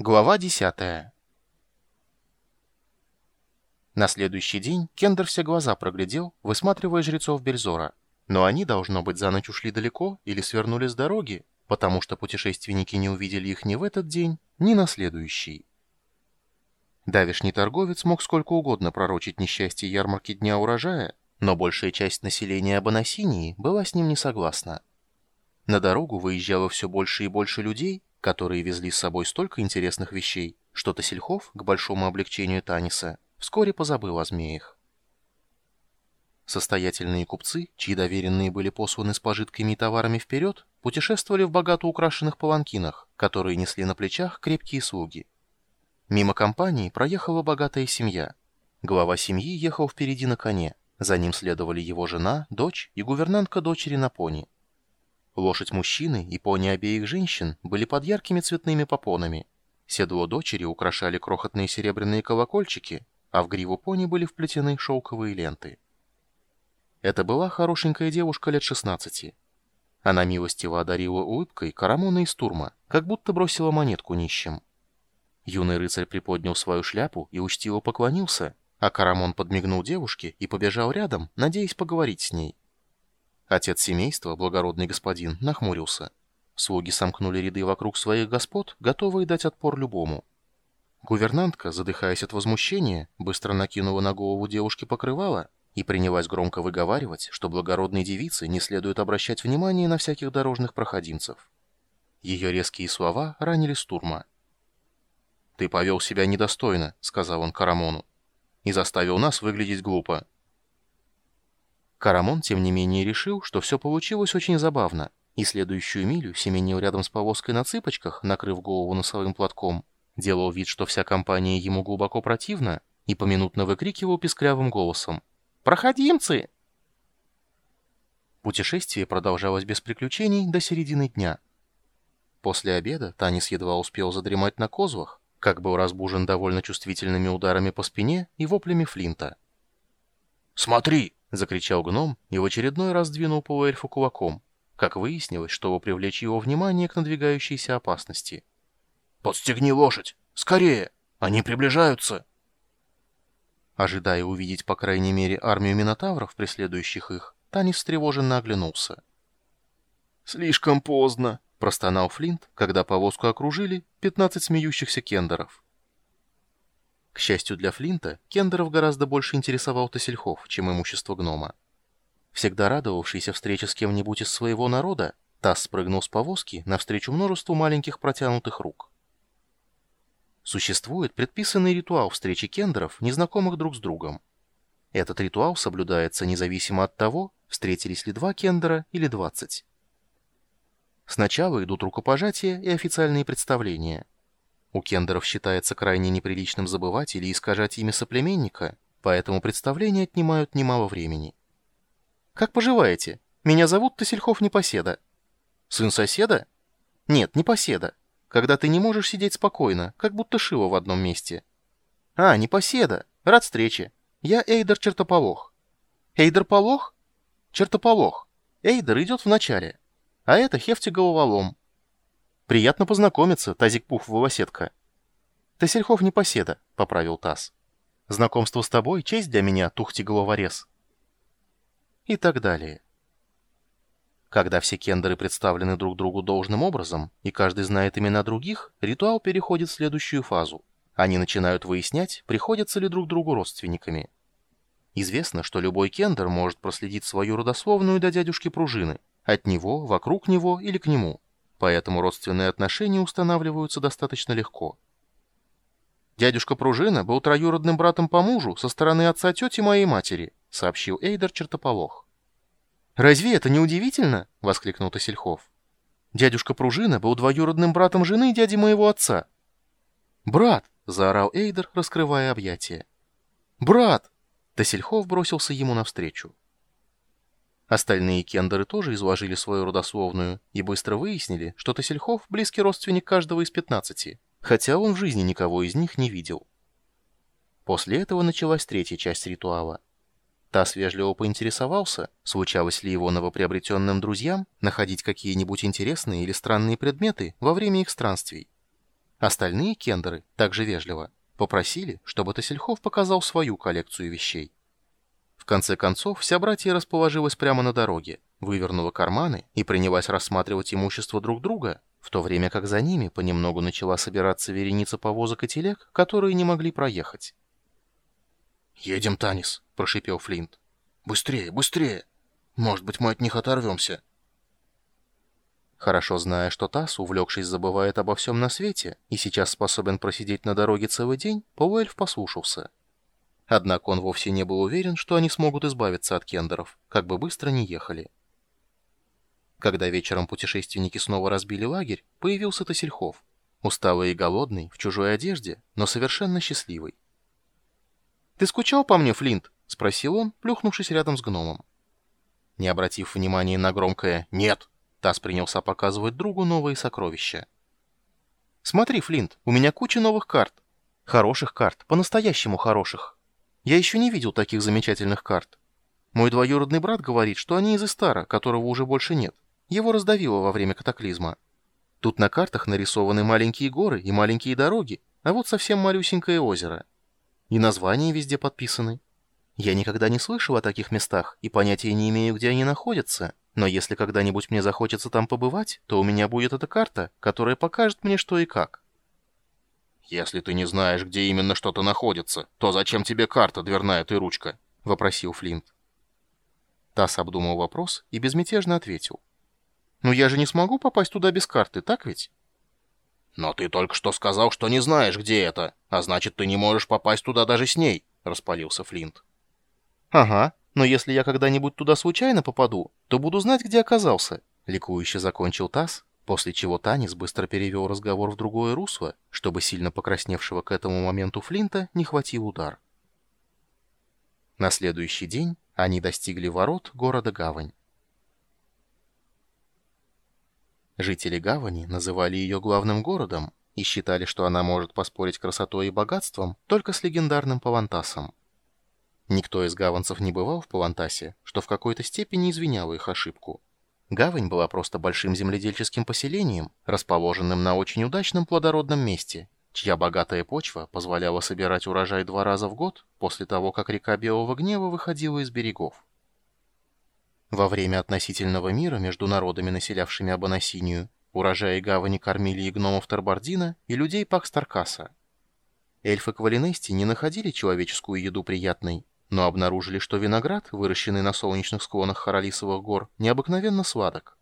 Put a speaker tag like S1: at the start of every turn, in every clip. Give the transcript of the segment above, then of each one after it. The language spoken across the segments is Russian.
S1: Глава 10 На следующий день Кендер все глаза проглядел, высматривая жрецов Бельзора. Но они, должно быть, за ночь ушли далеко или свернули с дороги, потому что путешественники не увидели их ни в этот день, ни на следующий. Давишний торговец мог сколько угодно пророчить несчастье ярмарки Дня урожая, но большая часть населения Абанасинии была с ним не согласна. На дорогу выезжало все больше и больше людей, которые везли с собой столько интересных вещей, что Тасельхов, к большому облегчению Таниса, вскоре позабыл о змеях. Состоятельные купцы, чьи доверенные были посланы с пожитками и товарами вперед, путешествовали в богато украшенных паланкинах, которые несли на плечах крепкие слуги. Мимо компании проехала богатая семья. Глава семьи ехал впереди на коне, за ним следовали его жена, дочь и гувернантка дочери на пони. Лошадь мужчины и пони обеих женщин были под яркими цветными попонами. Седло дочери украшали крохотные серебряные колокольчики, а в гриву пони были вплетены шелковые ленты. Это была хорошенькая девушка лет 16. Она милостиво одарила улыбкой Карамона из Турма, как будто бросила монетку нищим. Юный рыцарь приподнял свою шляпу и учтиво поклонился, а Карамон подмигнул девушке и побежал рядом, надеясь поговорить с ней. Отец семейства, благородный господин, нахмурился. Слуги сомкнули ряды вокруг своих господ, готовые дать отпор любому. Гувернантка, задыхаясь от возмущения, быстро накинула на голову девушки покрывало и принялась громко выговаривать, что благородной девице не следует обращать внимание на всяких дорожных проходимцев. Ее резкие слова ранили Стурма. «Ты повел себя недостойно», — сказал он Карамону, — «и заставил нас выглядеть глупо». Карамон, тем не менее, решил, что все получилось очень забавно, и следующую милю семенил рядом с повозкой на цыпочках, накрыв голову носовым платком, делал вид, что вся компания ему глубоко противна, и поминутно выкрикивал писклявым голосом «Проходимцы!». Путешествие продолжалось без приключений до середины дня. После обеда Танис едва успел задремать на козлах, как был разбужен довольно чувствительными ударами по спине и воплями Флинта. «Смотри!» — закричал гном и в очередной раз двинул полуэльфа кулаком. Как выяснилось, чтобы привлечь его внимание к надвигающейся опасности. «Подстегни лошадь! Скорее! Они приближаются!» Ожидая увидеть, по крайней мере, армию минотавров, преследующих их, Танис встревоженно оглянулся. «Слишком поздно!» — простонал Флинт, когда повозку окружили 15 смеющихся кендеров. К счастью для Флинта, Кендеров гораздо больше интересовал Тасельхов, чем имущество гнома. Всегда радовавшийся встрече с кем-нибудь из своего народа, Тасс спрыгнул с повозки навстречу множеству маленьких протянутых рук. Существует предписанный ритуал встречи кендеров, незнакомых друг с другом. Этот ритуал соблюдается независимо от того, встретились ли два кендера или двадцать. Сначала идут рукопожатия и официальные представления – у кендеров считается крайне неприличным забывать или искажать имя соплеменника, поэтому представления отнимают немало времени. «Как поживаете? Меня зовут Тасельхов Непоседа». «Сын соседа?» «Нет, Непоседа. Когда ты не можешь сидеть спокойно, как будто шило в одном месте». «А, Непоседа. Рад встрече. Я Эйдер Чертополох». «Эйдер Полох?» «Чертополох. Эйдер идет в начале. А это Хефти Головолом. «Приятно познакомиться, Тазик-Пух Волосетка». «Тасельхов не поседа», — поправил Таз. «Знакомство с тобой — честь для меня, Тухти-головорез». И так далее. Когда все кендеры представлены друг другу должным образом, и каждый знает имена других, ритуал переходит в следующую фазу. Они начинают выяснять, приходятся ли друг другу родственниками. Известно, что любой кендер может проследить свою родословную до дядюшки пружины, от него, вокруг него или к нему поэтому родственные отношения устанавливаются достаточно легко. «Дядюшка Пружина был троюродным братом по мужу со стороны отца тети моей матери», — сообщил Эйдер Чертополох. «Разве это не удивительно?» — воскликнул Тасельхов. «Дядюшка Пружина был двоюродным братом жены дяди моего отца». «Брат!» — заорал Эйдер, раскрывая объятия. «Брат!» — Тасельхов бросился ему навстречу. Остальные кендеры тоже изложили свою родословную и быстро выяснили, что Тасельхов – близкий родственник каждого из 15, хотя он в жизни никого из них не видел. После этого началась третья часть ритуала. Тасс вежливо поинтересовался, случалось ли его новоприобретенным друзьям находить какие-нибудь интересные или странные предметы во время их странствий. Остальные кендеры, также вежливо, попросили, чтобы Тасельхов показал свою коллекцию вещей. Конце концов, вся братья расположилась прямо на дороге, вывернула карманы и принялась рассматривать имущество друг друга, в то время как за ними понемногу начала собираться вереница повозок и телег, которые не могли проехать.
S2: «Едем, Танис», — прошипел Флинт. «Быстрее, быстрее! Может быть, мы от них оторвемся».
S1: Хорошо зная, что Тасс, увлекшись, забывает обо всем на свете и сейчас способен просидеть на дороге целый день, Пауэльф послушался. Однако он вовсе не был уверен, что они смогут избавиться от кендеров, как бы быстро ни ехали. Когда вечером путешественники снова разбили лагерь, появился Тасельхов, усталый и голодный, в чужой одежде, но совершенно счастливый. «Ты скучал по мне, Флинт?» — спросил он, плюхнувшись рядом с гномом. Не обратив внимания на громкое «нет», Тасс принялся показывать другу новые сокровища. «Смотри, Флинт, у меня куча новых карт. Хороших карт, по-настоящему хороших. Я еще не видел таких замечательных карт. Мой двоюродный брат говорит, что они из Истара, которого уже больше нет. Его раздавило во время катаклизма. Тут на картах нарисованы маленькие горы и маленькие дороги, а вот совсем малюсенькое озеро. И названия везде подписаны. Я никогда не слышал о таких местах и понятия не имею, где они находятся, но если когда-нибудь мне захочется там побывать, то у меня будет эта карта, которая покажет мне что и как.
S2: «Если ты не знаешь, где именно что-то находится, то зачем тебе карта, дверная ты ручка?» — вопросил Флинт.
S1: Тасс обдумал вопрос и безмятежно ответил. «Ну я же не смогу попасть туда без карты, так ведь?»
S2: «Но ты только что сказал, что не знаешь, где это, а значит, ты не можешь попасть туда даже с ней», — распалился Флинт.
S1: «Ага, но если я когда-нибудь туда случайно попаду, то буду знать, где оказался», — ликующе закончил Тасс, после чего Танис быстро перевел разговор в другое русло, чтобы сильно покрасневшего к этому моменту Флинта не хватил удар. На следующий день они достигли ворот города Гавань. Жители Гавани называли ее главным городом и считали, что она может поспорить красотой и богатством только с легендарным Павантасом. Никто из гаванцев не бывал в Павантасе, что в какой-то степени извиняло их ошибку. Гавань была просто большим земледельческим поселением, расположенным на очень удачном плодородном месте, чья богатая почва позволяла собирать урожай два раза в год после того, как река Белого Гнева выходила из берегов. Во время относительного мира между народами, населявшими Абанасинию, урожаи гавани кормили и гномов Тарбардина, и людей Пакстаркаса. Эльфы Квалинести не находили человеческую еду приятной, но обнаружили, что виноград, выращенный на солнечных склонах Харалисовых гор, необыкновенно сладок.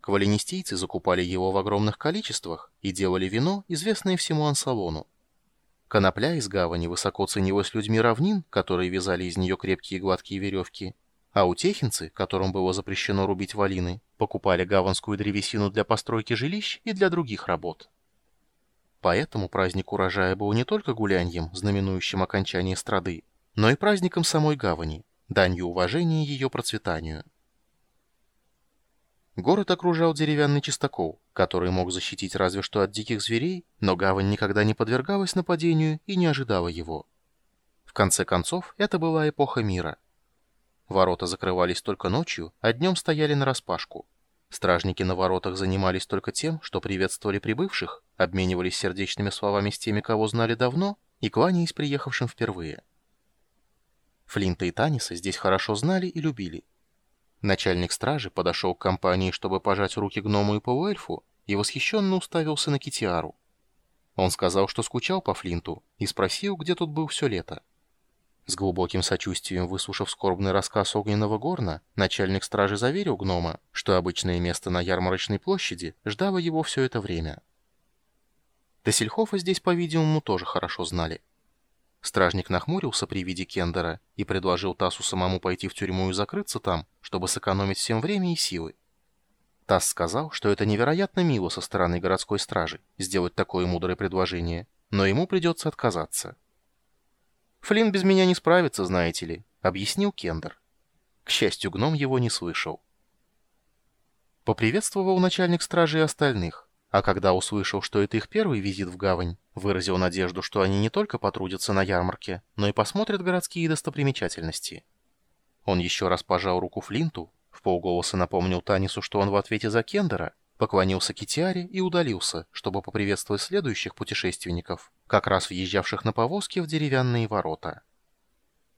S1: Квалинистийцы закупали его в огромных количествах и делали вино, известное всему Ансалону. Конопля из гавани высоко ценилась людьми равнин, которые вязали из нее крепкие гладкие веревки, а утехинцы, которым было запрещено рубить валины, покупали гаванскую древесину для постройки жилищ и для других работ. Поэтому праздник урожая был не только гуляньем, знаменующим окончание страды, но и праздником самой гавани, данью уважения ее процветанию. Город окружал деревянный чистокол, который мог защитить разве что от диких зверей, но гавань никогда не подвергалась нападению и не ожидала его. В конце концов, это была эпоха мира. Ворота закрывались только ночью, а днем стояли нараспашку. Стражники на воротах занимались только тем, что приветствовали прибывших, обменивались сердечными словами с теми, кого знали давно, и кланялись приехавшим впервые. Флинта и Таниса здесь хорошо знали и любили. Начальник стражи подошел к компании, чтобы пожать руки гному и полуэльфу, и восхищенно уставился на Китиару. Он сказал, что скучал по Флинту, и спросил, где тут был все лето. С глубоким сочувствием выслушав скорбный рассказ Огненного Горна, начальник стражи заверил гнома, что обычное место на ярмарочной площади ждало его все это время. Тессельхофа здесь, по-видимому, тоже хорошо знали. Стражник нахмурился при виде Кендера и предложил Тасу самому пойти в тюрьму и закрыться там, чтобы сэкономить всем время и силы. Тасс сказал, что это невероятно мило со стороны городской стражи сделать такое мудрое предложение, но ему придется отказаться. «Флинн без меня не справится, знаете ли», — объяснил Кендер. К счастью, гном его не слышал. Поприветствовал начальник стражи и остальных. А когда услышал, что это их первый визит в гавань, выразил надежду, что они не только потрудятся на ярмарке, но и посмотрят городские достопримечательности. Он еще раз пожал руку Флинту, в полголоса напомнил Танису, что он в ответе за Кендера, поклонился Китиаре и удалился, чтобы поприветствовать следующих путешественников, как раз въезжавших на повозке в деревянные ворота.